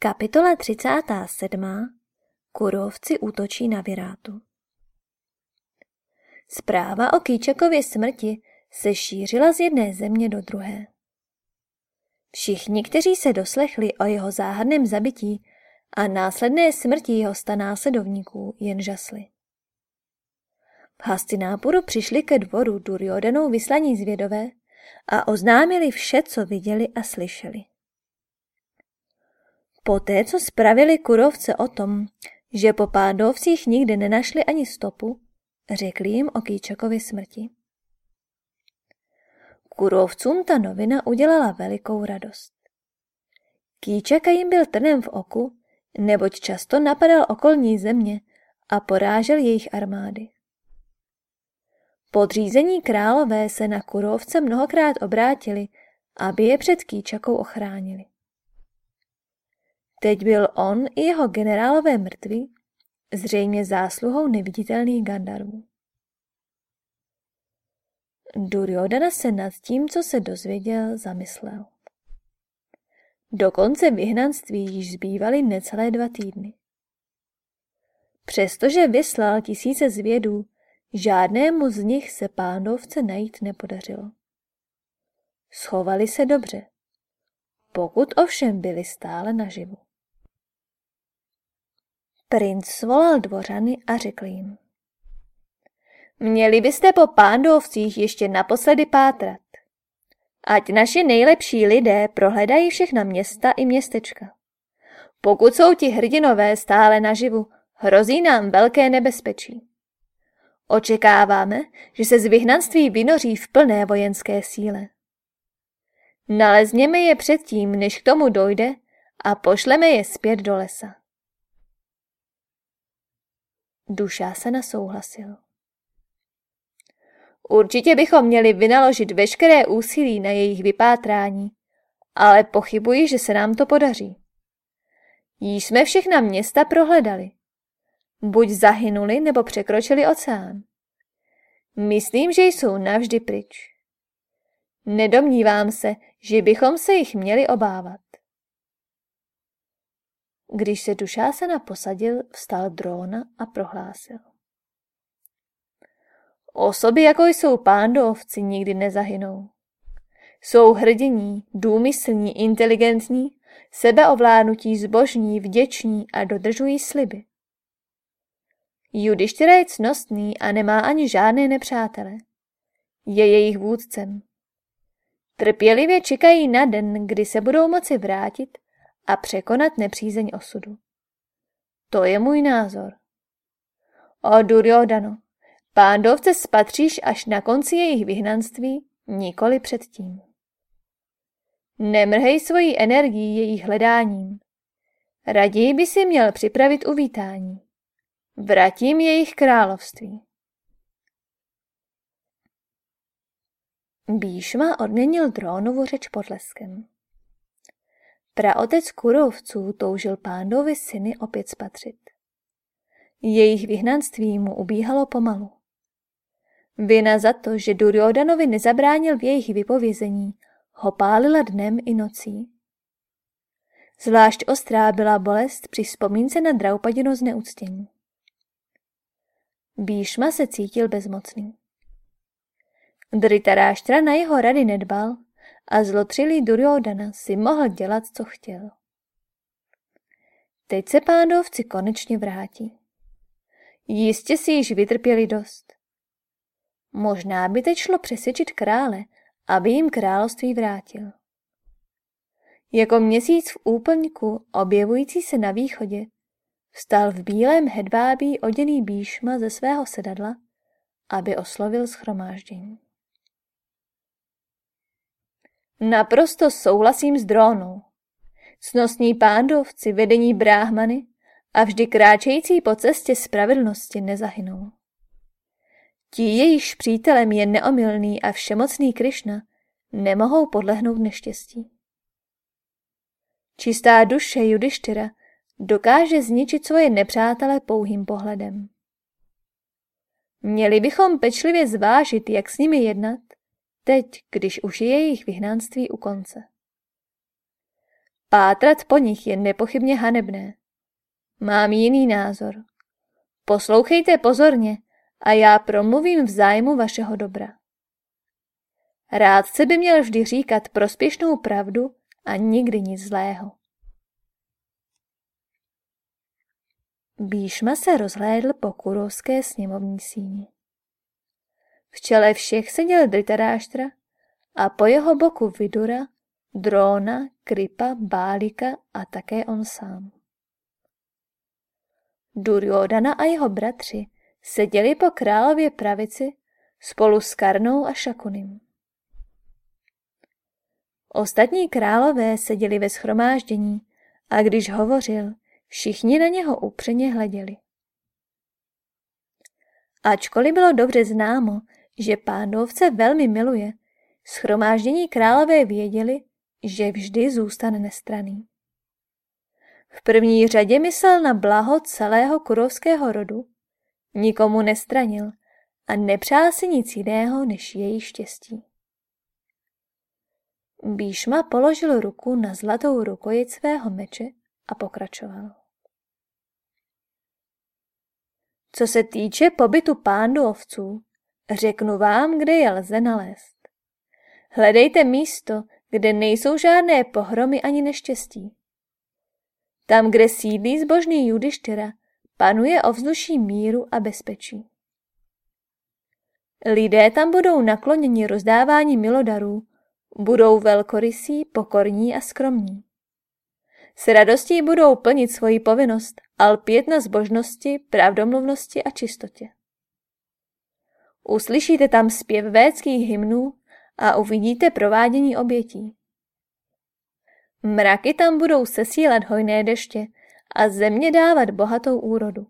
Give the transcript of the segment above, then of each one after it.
Kapitola 37. Kurovci útočí na Virátu. Zpráva o Kýčakově smrti se šířila z jedné země do druhé. Všichni, kteří se doslechli o jeho záhadném zabití a následné smrti jeho sta následovníků, jen žasli. V Hastinápuru přišli ke dvoru Duryodanou vyslaní zvědové a oznámili vše, co viděli a slyšeli. Poté, co spravili kurovce o tom, že po pádovcích nikdy nenašli ani stopu, řekli jim o Kýčakově smrti. Kurovcům ta novina udělala velikou radost. Kýčaka jim byl trnem v oku, neboť často napadal okolní země a porážel jejich armády. Podřízení králové se na kurovce mnohokrát obrátili, aby je před Kýčakou ochránili. Teď byl on i jeho generálové mrtví, zřejmě zásluhou neviditelných Gandarvů. Duryodhana se nad tím, co se dozvěděl, zamyslel. Do konce vyhnanství již zbývaly necelé dva týdny. Přestože vyslal tisíce zvědů, žádnému z nich se pánovce najít nepodařilo. Schovali se dobře, pokud ovšem byli stále naživu. Princ svolal dvořany a řekl jim. Měli byste po pándovcích ještě naposledy pátrat. Ať naši nejlepší lidé prohledají všechna města i městečka. Pokud jsou ti hrdinové stále naživu, hrozí nám velké nebezpečí. Očekáváme, že se z vyhnanství vynoří v plné vojenské síle. Nalezněme je předtím, než k tomu dojde a pošleme je zpět do lesa. Dušásana souhlasil. Určitě bychom měli vynaložit veškeré úsilí na jejich vypátrání, ale pochybuji, že se nám to podaří. Již jsme všechna města prohledali. Buď zahynuli, nebo překročili oceán. Myslím, že jsou navždy pryč. Nedomnívám se, že bychom se jich měli obávat. Když se Dušásana posadil, vstal Dróna a prohlásil. Osoby, jako jsou pándovci, nikdy nezahynou. Jsou hrdiní, důmyslní, inteligentní, sebeovládnutí, zbožní, vděční a dodržují sliby. Judištyra je cnostný a nemá ani žádné nepřátele. Je jejich vůdcem. Trpělivě čekají na den, kdy se budou moci vrátit a překonat nepřízeň osudu. To je můj názor. O Duryodano, pándovce spatříš až na konci jejich vyhnanství, nikoli předtím. Nemrhej svoji energii jejich hledáním. Raději by si měl připravit uvítání. Vratím jejich království. Bíšma odměnil drónovu řeč podleskem. Praotec kurovců toužil pándovi syny opět spatřit. Jejich vyhnanství mu ubíhalo pomalu. Vina za to, že Duryodanovi nezabránil v jejich vypovězení, ho pálila dnem i nocí. Zvlášť ostrá byla bolest při vzpomínce na Draupadino zneuctění. Bíšma se cítil bezmocný. Dritaráštra na jeho rady nedbal a zlotřilý Duryodana si mohl dělat, co chtěl. Teď se pándovci konečně vrátí. Jistě si již vytrpěli dost. Možná by teď šlo přesvědčit krále, aby jim království vrátil. Jako měsíc v úplňku, objevující se na východě, vstal v bílém hedvábí oděný bíšma ze svého sedadla, aby oslovil schromáždění. Naprosto souhlasím s drónou. Snosní pándovci, vedení bráhmany a vždy kráčející po cestě spravedlnosti nezahynou. Ti, jejichž přítelem je neomylný a všemocný Krišna, nemohou podlehnout neštěstí. Čistá duše Judištyra dokáže zničit svoje nepřátele pouhým pohledem. Měli bychom pečlivě zvážit, jak s nimi jednat teď, když už je jejich vyhnanství u konce. Pátrat po nich je nepochybně hanebné. Mám jiný názor. Poslouchejte pozorně a já promluvím v zájmu vašeho dobra. Rádce by měl vždy říkat prospěšnou pravdu a nikdy nic zlého. Bíšma se rozhlédl po kurovské sněmovní síni. V čele všech seděl Dritaráštra a po jeho boku Vidura, Dróna, Kripa, Bálika a také on sám. Duryodana a jeho bratři seděli po králově pravici spolu s Karnou a Šakunim. Ostatní králové seděli ve schromáždění a když hovořil, všichni na něho upřeně hleděli. Ačkoliv bylo dobře známo, že pánovce velmi miluje, schromáždění králové věděli, že vždy zůstane nestraný. V první řadě myslel na blaho celého kurovského rodu, nikomu nestranil a nepřál si nic jiného než její štěstí. Bíšma položil ruku na zlatou rukojic svého meče a pokračoval. Co se týče pobytu pándu ovců, řeknu vám, kde je lze nalézt. Hledejte místo, kde nejsou žádné pohromy ani neštěstí. Tam, kde sídlí zbožný Judištyra, panuje ovzduší míru a bezpečí. Lidé tam budou nakloněni rozdávání milodarů, budou velkorysí, pokorní a skromní. S radostí budou plnit svoji povinnost a lpět na zbožnosti, pravdomluvnosti a čistotě. Uslyšíte tam zpěv védských hymnů a uvidíte provádění obětí. Mraky tam budou sesílat hojné deště a země dávat bohatou úrodu.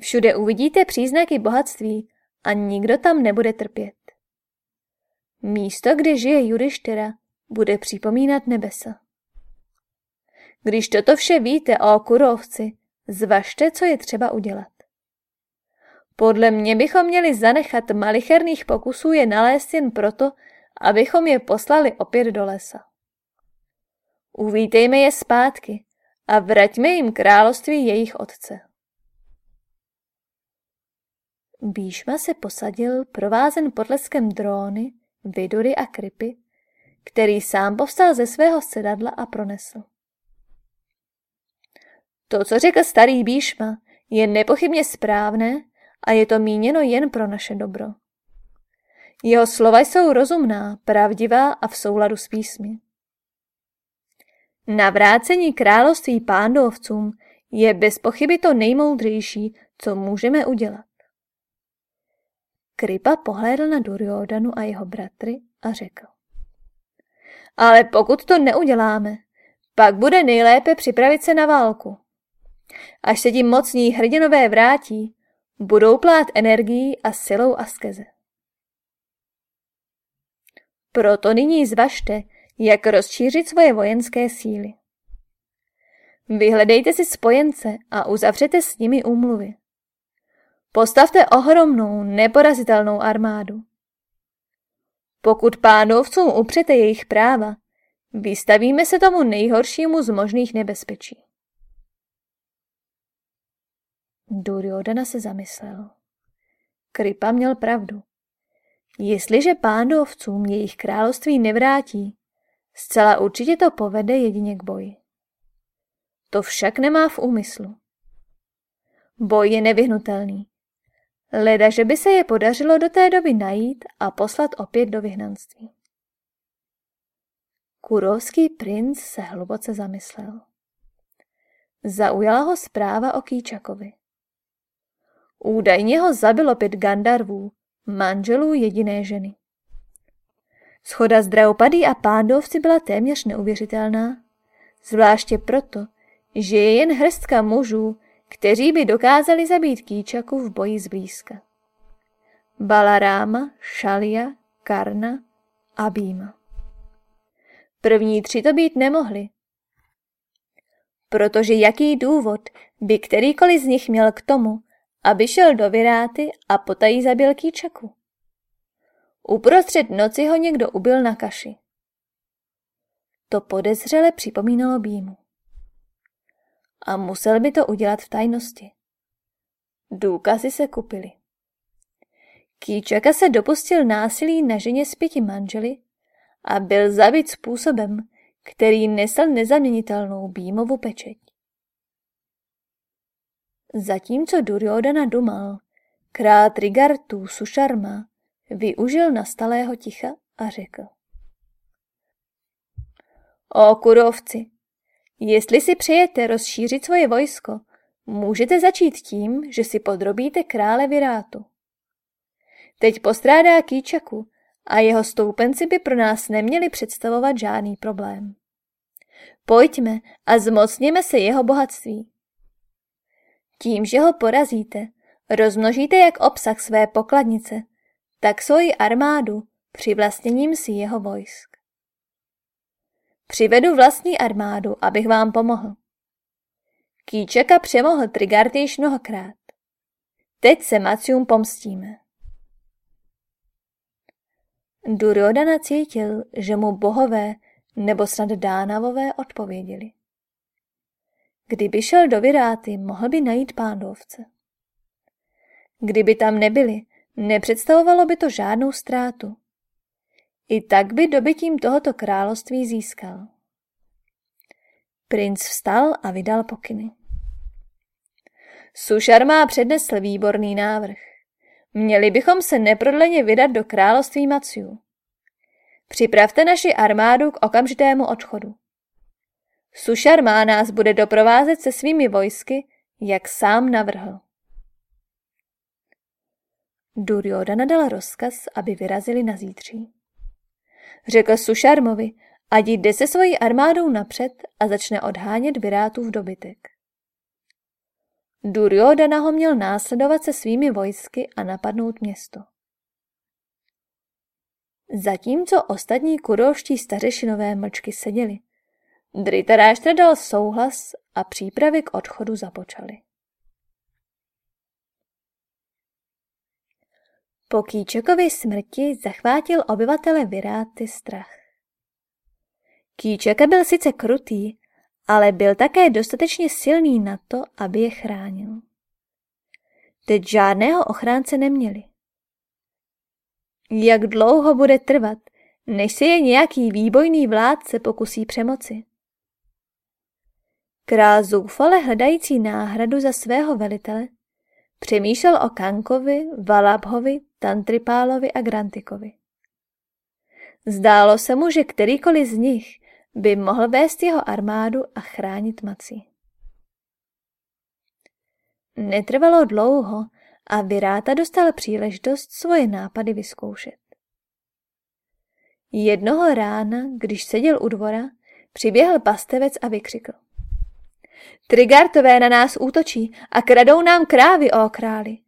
Všude uvidíte příznaky bohatství a nikdo tam nebude trpět. Místo, kde žije Judištyra, bude připomínat nebesa. Když toto vše víte o kurovci, zvažte, co je třeba udělat. Podle mě bychom měli zanechat malicherných pokusů je nalézt jen proto, abychom je poslali opět do lesa. Uvítejme je zpátky a vraťme jim království jejich otce. Bíšma se posadil, provázen podleskem dróny, vidury a krypy, který sám povstal ze svého sedadla a pronesl. To, co řekl starý Bíšma, je nepochybně správné a je to míněno jen pro naše dobro. Jeho slova jsou rozumná, pravdivá a v souladu s písmy. Navrácení království pándovcům je bez pochyby to nejmoudřejší, co můžeme udělat. Kripa pohlédl na Duryodanu a jeho bratry a řekl. Ale pokud to neuděláme, pak bude nejlépe připravit se na válku. Až se ti mocní hrdinové vrátí, budou plát energií a silou askeze. Proto nyní zvažte, jak rozšířit svoje vojenské síly. Vyhledejte si spojence a uzavřete s nimi úmluvy. Postavte ohromnou, neporazitelnou armádu. Pokud pánovcům upřete jejich práva, vystavíme se tomu nejhoršímu z možných nebezpečí. Duryodhana se zamyslel. Kripa měl pravdu. Jestliže pándovcům jejich království nevrátí, zcela určitě to povede jedině k boji. To však nemá v úmyslu. Boj je nevyhnutelný. Leda, že by se je podařilo do té doby najít a poslat opět do vyhnanství. Kurovský princ se hluboce zamyslel. Zaujala ho zpráva o Kýčakovi. Údajně ho zabilo pět Gandarvů, manželů jediné ženy. Schoda z Draupadý a pándovci byla téměř neuvěřitelná, zvláště proto, že je jen hrstka mužů, kteří by dokázali zabít Kýčaku v boji zblízka. Balaráma, Šalia, Karna a Bíma. První tři to být nemohli, protože jaký důvod by kterýkoliv z nich měl k tomu, aby šel do Viráty a potají zabil Kýčaku. Uprostřed noci ho někdo ubil na kaši. To podezřele připomínalo Býmu. A musel by to udělat v tajnosti. Důkazy se kupily. Kýčaka se dopustil násilí na ženě s pěti manželi a byl zabit způsobem, který nesl nezaměnitelnou Bímovu pečeť. Zatímco Duryodhana dumal, král Trigartu Sušarma využil nastalého ticha a řekl. O kurovci, jestli si přejete rozšířit svoje vojsko, můžete začít tím, že si podrobíte krále Virátu. Teď postrádá Kýčaku a jeho stoupenci by pro nás neměli představovat žádný problém. Pojďme a zmocněme se jeho bohatství. Tím, že ho porazíte, rozmnožíte jak obsah své pokladnice, tak svoji armádu přivlastněním si jeho vojsk. Přivedu vlastní armádu, abych vám pomohl. Kýčeka přemohl Trigard již mnohokrát. Teď se Macium pomstíme. Duryodhana cítil, že mu bohové nebo snad dánavové odpověděli. Kdyby šel do Viráty, mohl by najít pándovce. Kdyby tam nebyli, nepředstavovalo by to žádnou ztrátu. I tak by dobytím tohoto království získal. Princ vstal a vydal pokyny. Sušarma přednesl výborný návrh. Měli bychom se neprodleně vydat do království Maciu. Připravte naši armádu k okamžitému odchodu. Sušarma nás bude doprovázet se svými vojsky, jak sám navrhl. Duryodhana dal rozkaz, aby vyrazili na zítří. Řekl Sušarmovi, ať jde se svojí armádou napřed a začne odhánět Virátův dobytek. Duryodhana ho měl následovat se svými vojsky a napadnout město. Zatímco ostatní kurovští stařešinové mlčky seděli, Dritaráštra dal souhlas a přípravy k odchodu započaly. Po Kýčekově smrti zachvátil obyvatele Viráty strach. Kýčeka byl sice krutý, ale byl také dostatečně silný na to, aby je chránil. Teď žádného ochránce neměli. Jak dlouho bude trvat, než se je nějaký výbojný vládce pokusí přemoci? Král zoufale hledající náhradu za svého velitele přemýšlel o Kankovi, Valabhovi, Tantripálovi a Grantikovi. Zdálo se mu, že kterýkoliv z nich by mohl vést jeho armádu a chránit Maci. Netrvalo dlouho a Viráta dostal příležitost svoje nápady vyzkoušet. Jednoho rána, když seděl u dvora, přiběhl pastevec a vykřikl. Trigartové na nás útočí a kradou nám krávy, o králi.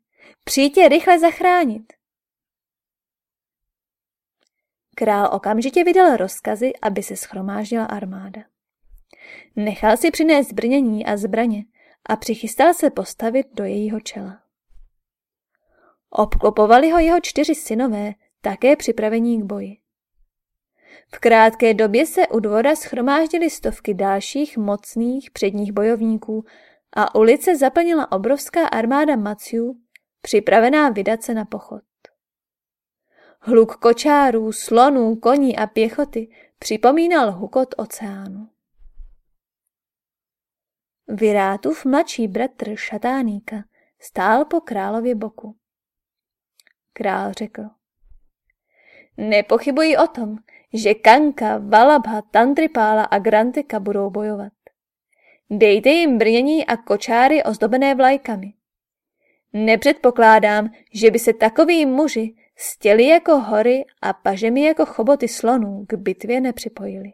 Přijďte rychle zachránit. Král okamžitě vydal rozkazy, aby se schromáždila armáda. Nechal si přinést zbrnění a zbraně a přichystal se postavit do jejího čela. Obklopovali ho jeho čtyři synové, také připravení k boji. V krátké době se u dvora schromáždily stovky dalších mocných předních bojovníků a ulice zaplnila obrovská armáda Maciů, připravená vydat se na pochod. Hluk kočárů, slonů, koní a pěchoty připomínal hukot oceánu. Virátův mladší bratr Šatáníka stál po králově boku. Král řekl. Nepochybuji o tom, že Kanka, Valabha, Tantripála a Grantika budou bojovat. Dejte jim brnění a kočáry ozdobené vlajkami. Nepředpokládám, že by se takoví muži stěli jako hory a pažemi jako choboty slonů k bitvě nepřipojili.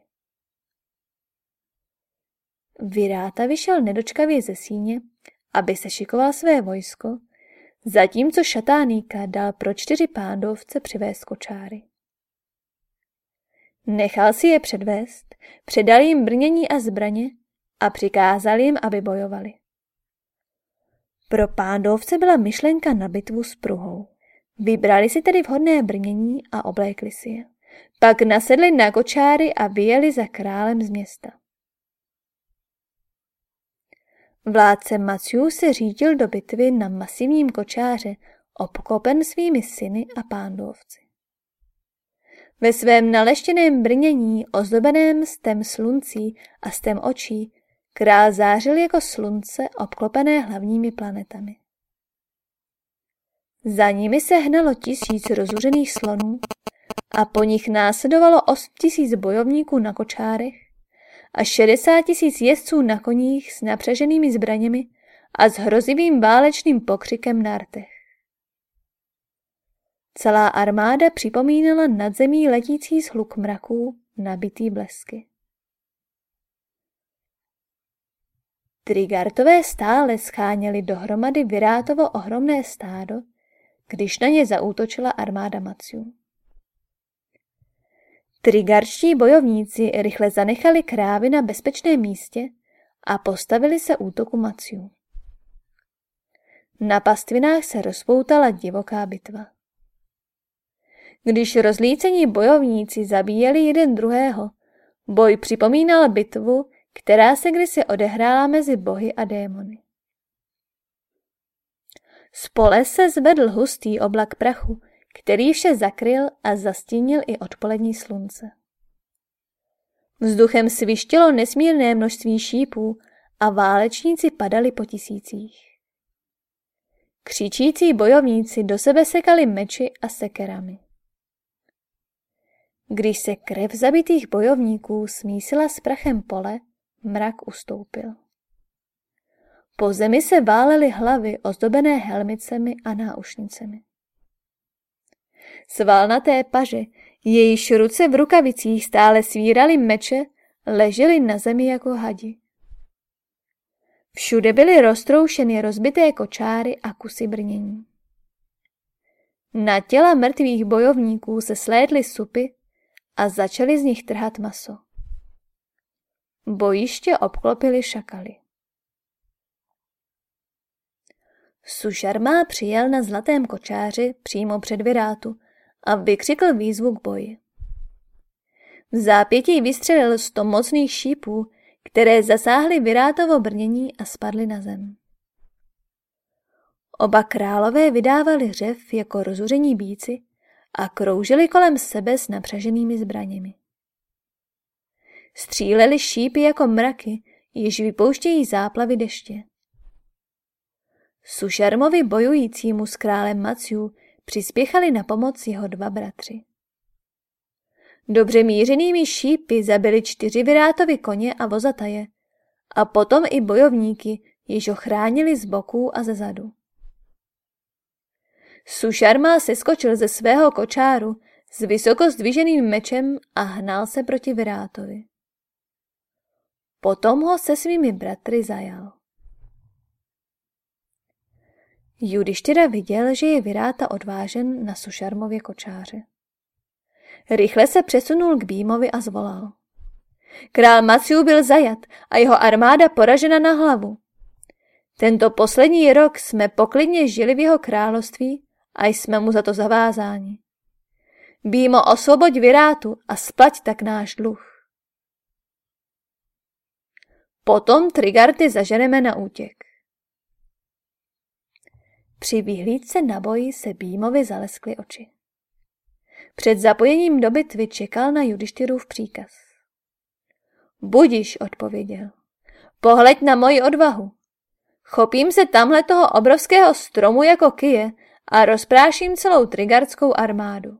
Viráta vyšel nedočkavě ze síně, aby se šikoval své vojsko, zatímco šatáníka dal pro čtyři pándovce přivést kočáry. Nechal si je předvést, předal jim brnění a zbraně a přikázal jim, aby bojovali. Pro pándovce byla myšlenka na bitvu s pruhou. Vybrali si tedy vhodné brnění a oblékli si je. Pak nasedli na kočáry a vyjeli za králem z města. Vládce Maciu se řídil do bitvy na masivním kočáře, obklopen svými syny a pándovci. Ve svém naleštěném brnění, ozdobeném stem sluncí a stem očí, král zářil jako slunce obklopené hlavními planetami. Za nimi se hnalo tisíc rozuřených slonů a po nich následovalo osm tisíc bojovníků na kočárech a šedesát tisíc jezdců na koních s napřeženými zbraněmi a s hrozivým válečným pokřikem na rtech. Celá armáda připomínala nad zemí letící zhluk mraků, nabitý blesky. Trigartové stále scháněli dohromady Virátovo ohromné stádo, když na ně zaútočila armáda Maciu. Trigarští bojovníci rychle zanechali krávy na bezpečném místě a postavili se útoku Maciu. Na pastvinách se rozpoutala divoká bitva. Když rozlícení bojovníci zabíjeli jeden druhého, boj připomínal bitvu, která se kdysi odehrála mezi bohy a démony. Z pole se zvedl hustý oblak prachu, který vše zakryl a zastínil i odpolední slunce. Vzduchem svištělo nesmírné množství šípů a válečníci padali po tisících. Křičící bojovníci do sebe sekali meči a sekerami. Když se krev zabitých bojovníků smísila s prachem pole, mrak ustoupil. Po zemi se válely hlavy ozdobené helmicemi a náušnicemi. Svalnaté paže, jejíž ruce v rukavicích stále svíraly meče, ležely na zemi jako hadi. Všude byly roztroušeny rozbité kočáry a kusy brnění. Na těla mrtvých bojovníků se slédly supy a začali z nich trhat maso. Bojiště obklopili šakaly. Sušarma přijel na zlatém kočáři přímo před Virátu a vykřikl výzvu k boji. V zápětí vystřelil sto mocných šípů, které zasáhly Virátovo brnění a spadly na zem. Oba králové vydávali řev jako rozuření bíci a kroužili kolem sebe s napřaženými zbraněmi. Stříleli šípy jako mraky, již vypouštějí záplavy deště. Sušarmovi bojujícímu s králem Maciu přispěchali na pomoc jeho dva bratři. Dobře mířenými šípy zabili čtyři virátovi koně a vozataje a potom i bojovníky, již ho chránili z boků a ze zadu. Sušarma seskočil ze svého kočáru s vysoko zdviženým mečem a hnal se proti Virátovi. Potom ho se svými bratry zajal. Judištyra viděl, že je Viráta odvážen na Sušarmově kočáře. Rychle se přesunul k Bímovi a zvolal. Král Maciu byl zajat a jeho armáda poražena na hlavu. Tento poslední rok jsme poklidně žili v jeho království a jsme mu za to zavázáni. Bímo, osvoboď Virátu a splať tak náš dluh. Potom Trigarty zaženeme na útěk. Při vyhlídce na boji se Bímovi zaleskly oči. Před zapojením do bitvy čekal na Judištyrův příkaz. Budiš, odpověděl. Pohleď na moji odvahu. Chopím se tamhle toho obrovského stromu jako kije a rozpráším celou trigardskou armádu.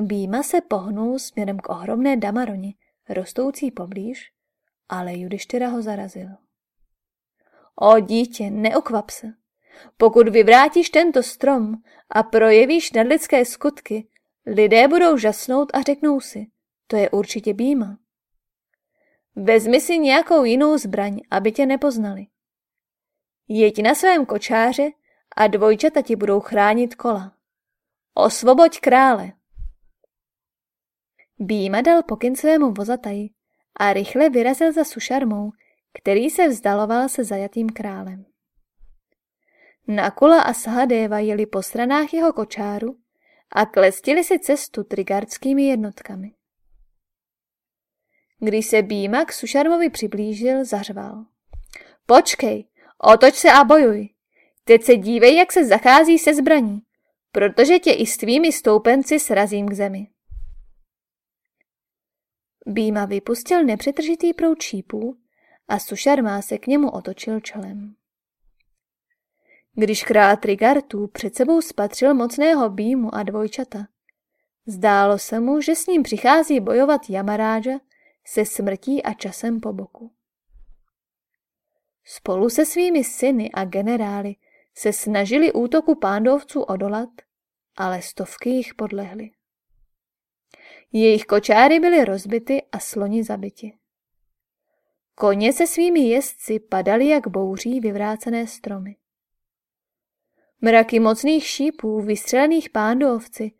Býma se pohnul směrem k ohromné damaroni, rostoucí poblíž, ale Judištyra ho zarazil. O dítě, neukvap se. Pokud vyvrátíš tento strom a projevíš nadlidské skutky, lidé budou žasnout a řeknou si, to je určitě býma. Vezmi si nějakou jinou zbraň, aby tě nepoznali. Jeď na svém kočáře a dvojčata ti budou chránit kola. Osvoboď krále. Býma dal pokyn svému vozataji a rychle vyrazil za sušarmou, který se vzdaloval se zajatým králem. Nakula a Sahadeva jeli po stranách jeho kočáru a klestili si cestu trigardskými jednotkami. Když se Býma k Sušarmovi přiblížil, zařval. Počkej, otoč se a bojuj. Teď se dívej, jak se zachází se zbraní, protože tě i s tvými stoupenci srazím k zemi. Býma vypustil nepřetržitý proud šípů a Sušarma se k němu otočil čelem. Když král Trigartů před sebou spatřil mocného Býmu a dvojčata, zdálo se mu, že s ním přichází bojovat Yamaráža se smrtí a časem po boku. Spolu se svými syny a generály se snažili útoku pándovců odolat, ale stovky jich podlehly. Jejich kočáry byly rozbity a sloni zabiti. Koně se svými jezdci padaly jak bouří vyvrácené stromy. Mraky mocných šípů vystřelených pándovci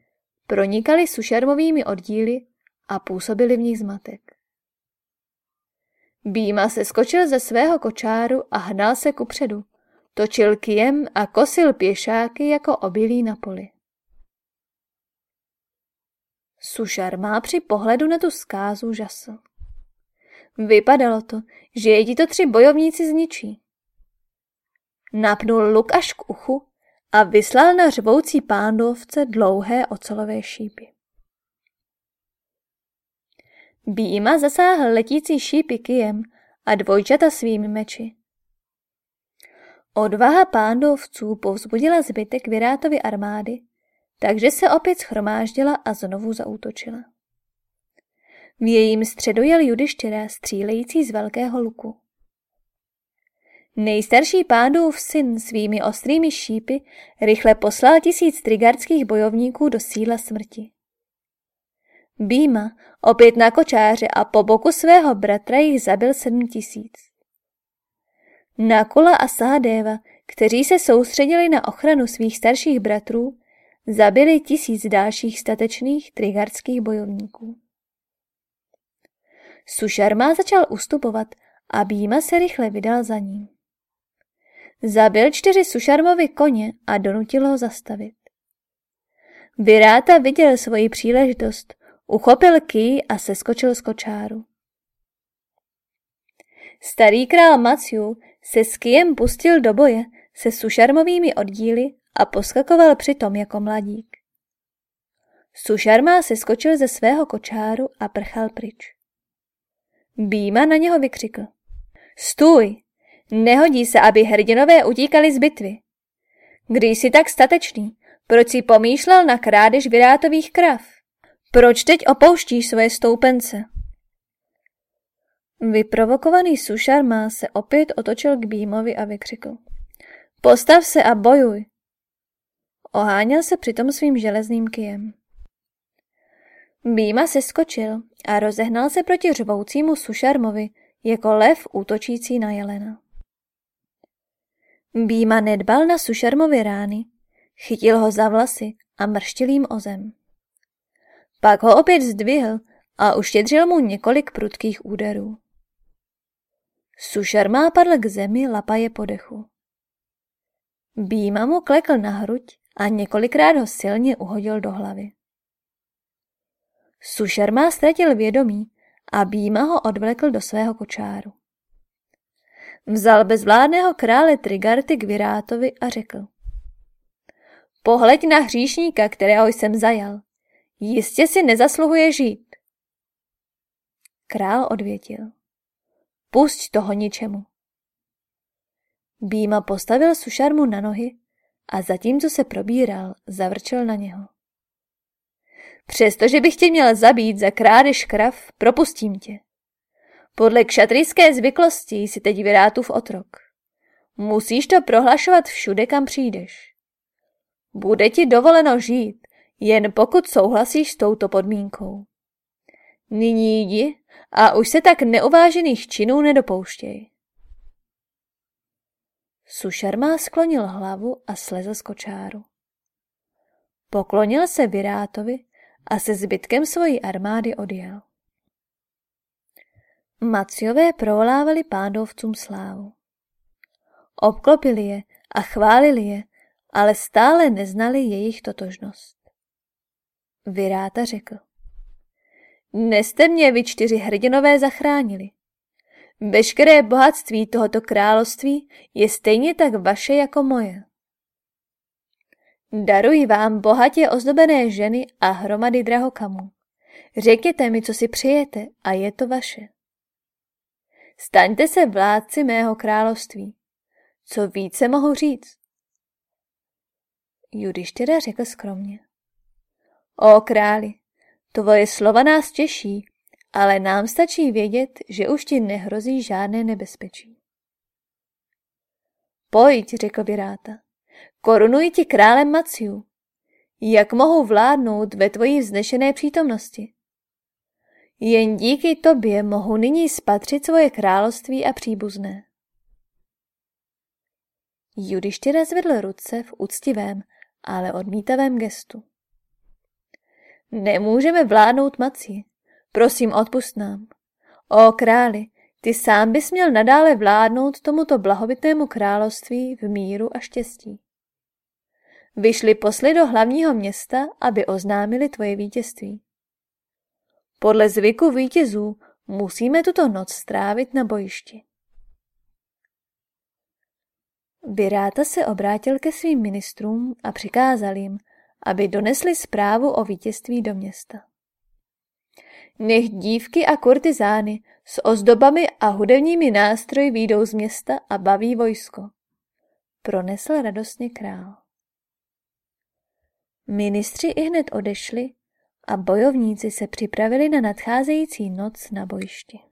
pronikaly sušarmovými oddíly a působili v nich zmatek. Býma se skočil ze svého kočáru a hnal se kupředu. Točil kijem a kosil pěšáky jako obilí na poli. Sušar má při pohledu na tu zkázu žasl. Vypadalo to, že je to tři bojovníci zničí. Napnul luk až k uchu a vyslal na řvoucí pándovce dlouhé ocelové šípy. Býma zasáhl letící šípy kijem a dvojčata svými meči. Odvaha pándovců povzbudila zbytek Virátovy armády, takže se opět schromáždila a znovu zaútočila. V jejím středu jel Judištěra střílející z velkého luku. Nejstarší pádův syn svými ostrými šípy rychle poslal tisíc trigardských bojovníků do síla smrti. Býma, opět na kočáře a po boku svého bratra jich zabil sedm tisíc. Nakula a Sahadeva, kteří se soustředili na ochranu svých starších bratrů, zabili tisíc dalších statečných trigardských bojovníků. Sušarma začal ustupovat a Býma se rychle vydal za ním. Zabil čtyři Sušarmovi koně a donutil ho zastavit. Viráta viděl svoji příležitost, uchopil ký a seskočil z kočáru. Starý král Maciu se s kijem pustil do boje se sušarmovými oddíly a poskakoval přitom jako mladík. Sušarma se skočil ze svého kočáru a prchal pryč. Býma na něho vykřikl. Stůj! Nehodí se, aby hrdinové utíkali z bitvy. Když jsi tak statečný, proč si pomýšlel na krádež virátových krav? Proč teď opouštíš svoje stoupence? Vyprovokovaný Sušarma se opět otočil k Bímovi a vykřikl. Postav se a bojuj. Oháněl se přitom svým železným kijem. Býma se skočil a rozehnal se proti řvoucímu Sušarmovi jako lev útočící na jelena. Býma nedbal na Sušarmovi rány, chytil ho za vlasy a mrštil jim o zem. Pak ho opět zdvihl a uštědřil mu několik prudkých úderů. Sušarma padl k zemi, lapaje po dechu. Býma mu klekl na hruď a několikrát ho silně uhodil do hlavy. Sušarma ztratil vědomí a Býma ho odvlekl do svého kočáru. Vzal bezvládného krále Trigarty k Virátovi a řekl. Pohleď na hříšníka, kterého jsem zajal. Jistě si nezasluhuje žít. Král odvětil. Pusť toho ničemu. Býma postavil sušarmu na nohy a zatímco se probíral, zavrčel na něho. Přestože bych tě měl zabít za krádež krav, propustím tě. Podle kšatrijské zvyklosti jsi teď Virátův otrok. Musíš to prohlašovat všude, kam přijdeš. Bude ti dovoleno žít, jen pokud souhlasíš s touto podmínkou. Nyní jdi a už se tak neuvážených činů nedopouštěj. Sušarma sklonil hlavu a slezl z kočáru. Poklonil se Virátovi a se zbytkem svojí armády odjel. Maciové provolávali pádovcům slávu. Obklopili je a chválili je, ale stále neznali jejich totožnost. Viráta řekl. Dnes jste mě vy čtyři hrdinové zachránili. Veškeré bohatství tohoto království je stejně tak vaše jako moje. Daruji vám bohatě ozdobené ženy a hromady drahokamů. Řekněte mi, co si přijete a je to vaše. Staňte se vládci mého království. Co více mohu říct? Judištěra řekl skromně. O králi, tvoje slova nás těší, ale nám stačí vědět, že už ti nehrozí žádné nebezpečí. Pojď, řekl Viráta, korunuji ti králem Maciu. Jak mohu vládnout ve tvojí vznešené přítomnosti? Jen díky tobě mohu nyní spatřit svoje království a příbuzné. Judištěra zvedl ruce v úctivém, ale odmítavém gestu. Nemůžeme vládnout Maci. Prosím, odpust nám. O králi, ty sám bys měl nadále vládnout tomuto blahovitnému království v míru a štěstí. Vyšli posly do hlavního města, aby oznámili tvoje vítězství. Podle zvyku vítězů musíme tuto noc strávit na bojišti. Viráta se obrátil ke svým ministrům a přikázal jim, aby donesli zprávu o vítězství do města. Nech dívky a kurtizány s ozdobami a hudebními nástroji výjdou z města a baví vojsko. Pronesl radostně král. Ministři i hned odešli a bojovníci se připravili na nadcházející noc na bojišti.